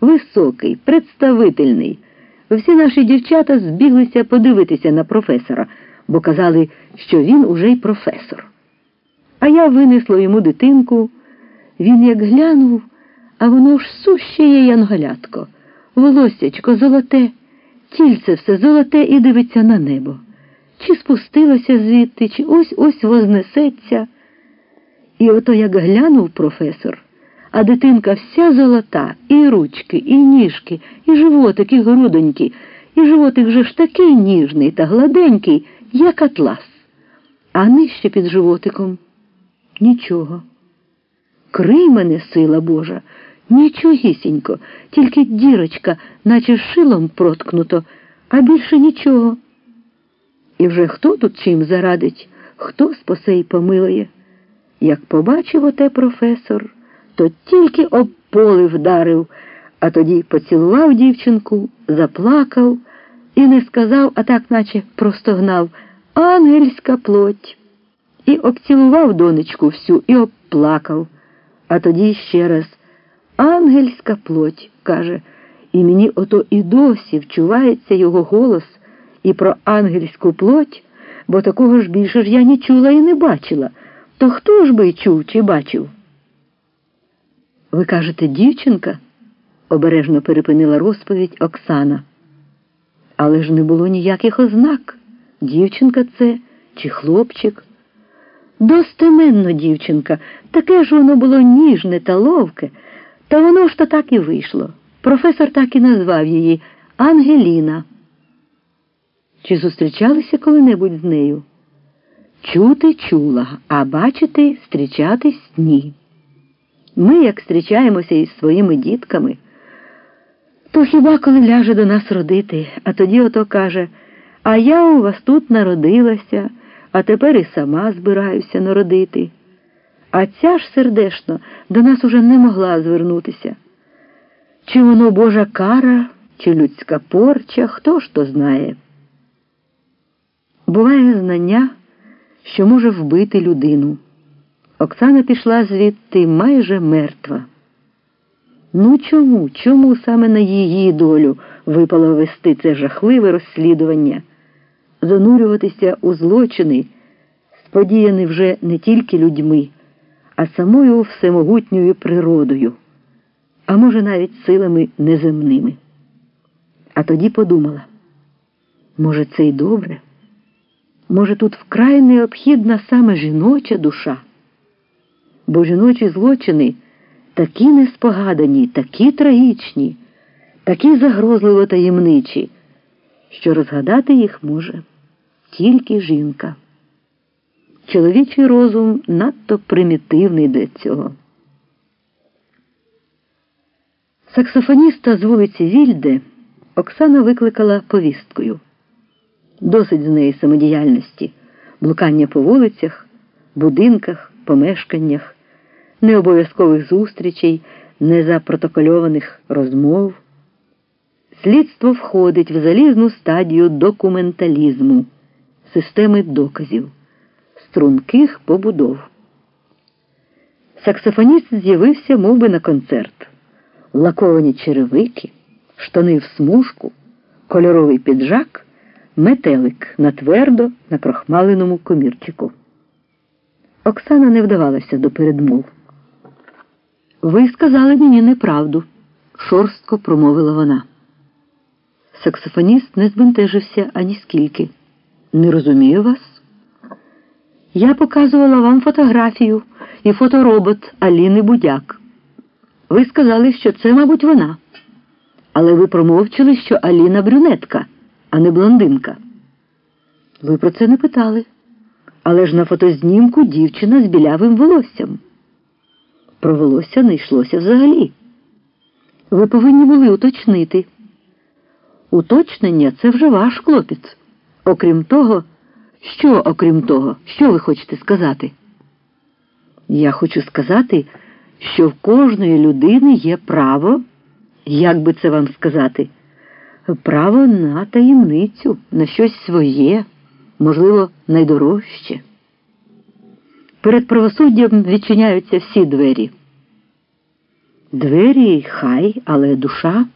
високий, представительний. Всі наші дівчата збіглися подивитися на професора, бо казали, що він уже й професор. А я винесла йому дитинку. Він як глянув, а воно ж суще є янголятко, волоссячко золоте, тільце все золоте і дивиться на небо. Чи спустилося звідти, чи ось ось вознесеться. І ото як глянув професор, а дитинка вся золота, і ручки, і ніжки, і животик, і грудоньки, і животик вже ж такий ніжний та гладенький, як атлас. А нижче під животиком нічого. Крий мене, сила Божа, нічогісінько, тільки дірочка, наче шилом проткнуто, а більше нічого. І вже хто тут чим зарадить, хто спасе й помилує. Як побачив оте професор, то тільки об поле вдарив, а тоді поцілував дівчинку, заплакав і не сказав, а так наче простогнав ангельська плоть. І обцілував донечку всю і обплакав. А тоді ще раз ангельська плоть, каже, і мені ото і досі вчувається його голос і про ангельську плоть, бо такого ж більше ж я не чула і не бачила. То хто ж би чув чи бачив? Ви кажете, дівчинка? обережно перепинила розповідь Оксана. Але ж не було ніяких ознак. Дівчинка це чи хлопчик. Достеменно, дівчинка, таке ж воно було ніжне та ловке, та воно ж то так і вийшло. Професор так і назвав її Ангеліна. Чи зустрічалися коли-небудь з нею? Чути чула, а бачити, зустрічатись ні. Ми, як зустрічаємося із своїми дітками, то хіба коли ляже до нас родити, а тоді ото каже, а я у вас тут народилася а тепер і сама збираюся народити. А ця ж сердешно до нас уже не могла звернутися. Чи воно Божа кара, чи людська порча, хто ж то знає. Буває знання, що може вбити людину. Оксана пішла звідти майже мертва. Ну чому, чому саме на її долю випало вести це жахливе розслідування? занурюватися у злочини, сподіяні вже не тільки людьми, а самою всемогутньою природою, а може, навіть силами неземними. А тоді подумала, може, це й добре? Може, тут вкрай необхідна саме жіноча душа, бо жіночі злочини такі неспогадані, такі трагічні, такі загрозливо таємничі, що розгадати їх може тільки жінка. Чоловічий розум надто примітивний для цього. Саксофоніста з вулиці Вільде Оксана викликала повісткою. Досить з неї самодіяльності, блукання по вулицях, будинках, помешканнях, необов'язкових зустрічей, незапротокольованих розмов. Слідство входить в залізну стадію документалізму системи доказів, струнких побудов. Саксофоніст з'явився мов би, на концерт, лаковані черевики, штани в смужку, кольоровий піджак, метелик на твердо на крохмаленому комірчику. Оксана не вдавалася до передмов. Ви сказали мені неправду, шорстко промовила вона. Саксофоніст не збентежився ані скільки. Не розумію вас. Я показувала вам фотографію і фоторобот Аліни Будяк. Ви сказали, що це, мабуть, вона. Але ви промовчили, що Аліна брюнетка, а не блондинка. Ви про це не питали. Але ж на фотознімку дівчина з білявим волоссям. Про волосся не йшлося взагалі. Ви повинні були уточнити. Уточнення це вже ваш клопіт. Окрім того, що окрім того, що ви хочете сказати? Я хочу сказати, що в кожної людини є право, як би це вам сказати, право на таємницю, на щось своє, можливо, найдорожче. Перед правосуддям відчиняються всі двері. Двері хай, але душа.